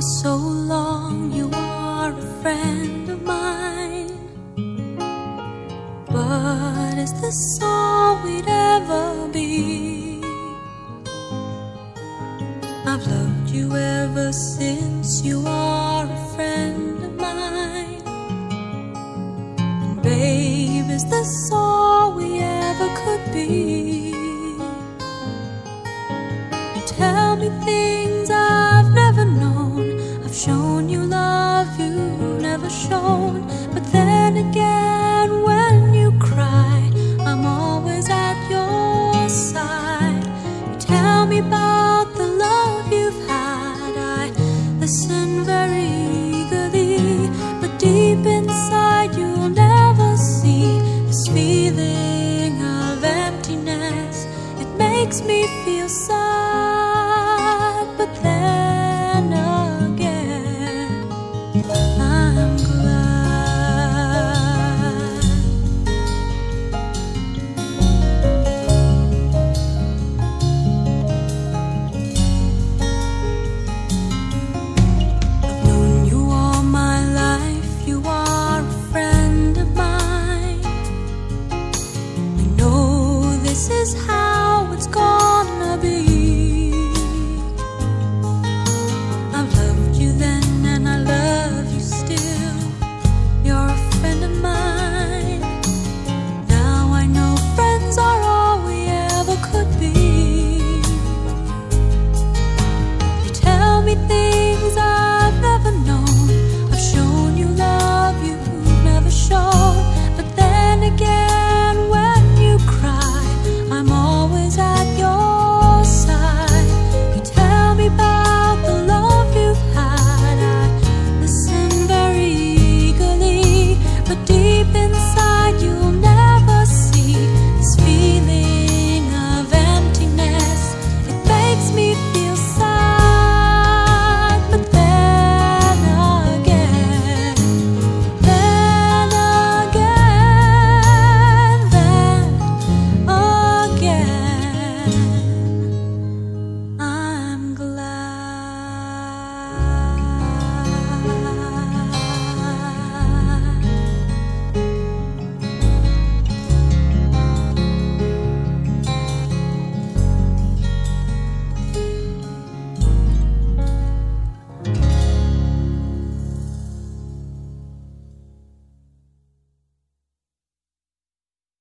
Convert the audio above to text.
so long you are a friend of mine. But is this all we'd ever be? I've loved you ever since you are a friend of mine. And babe, is this all we ever could be? Tell me things I've about the love you've had. I listen very eagerly, but deep inside you'll never see this feeling of emptiness. It makes me feel sad.